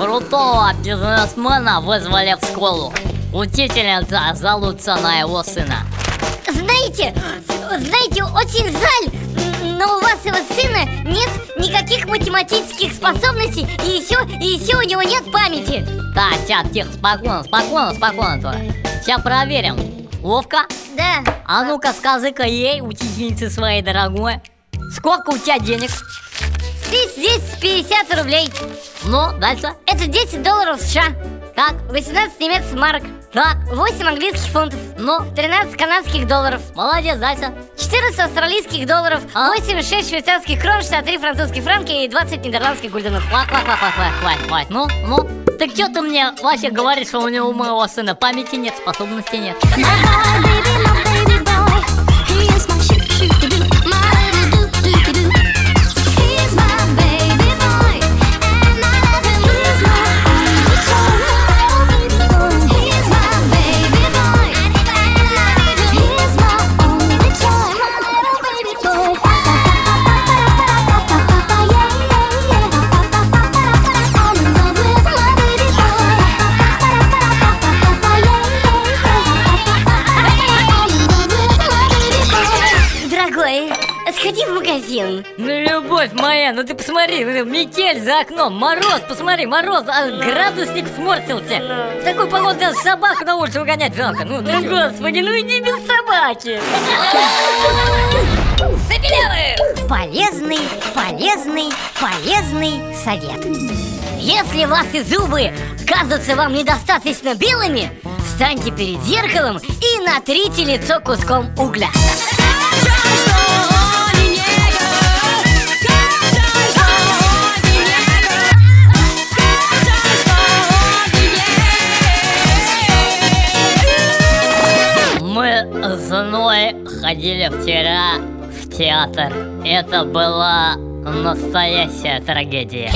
бизнесмена вызвали в школу. Учительница жалуется на его сына. Знаете, знаете, очень жаль, но у вашего сына нет никаких математических способностей и еще, и еще у него нет памяти. Так, сейчас, тихо, спокойно, спокойно, спокойно тоже. Сейчас проверим. Вовка, Да. а ну-ка скажи-ка ей, учительнице своей дорогой, сколько у тебя денег? Здесь, здесь 50 рублей. Ну, дальше. Это 10 долларов США. Так, 18 немецких марок. так, 8 английских фунтов. ну, 13 канадских долларов. молодец, дальше. 14 австралийских долларов. А? 86 швейцарских крон, 63 французских франки и 20 нидерландских гульденов. Хватит, хватит, хватит, хватит, хватит, хватит. Ну, ну, так что ты мне вообще говоришь, что у него у моего сына памяти нет, способностей нет? Дорогой, сходи в магазин. Ну, любовь моя, ну ты посмотри, ну, метель за окном, мороз, посмотри, мороз, а градусник сморщился. В такой погоде даже собаку на улицу выгонять жалко. Ну, ты чё? Господи, ну иди без собаки. Полезный, полезный, полезный совет. Если ваши зубы кажутся вам недостаточно белыми, встаньте перед зеркалом и натрите лицо куском угля. Женой ходили вчера в театр. Это была настоящая трагедия.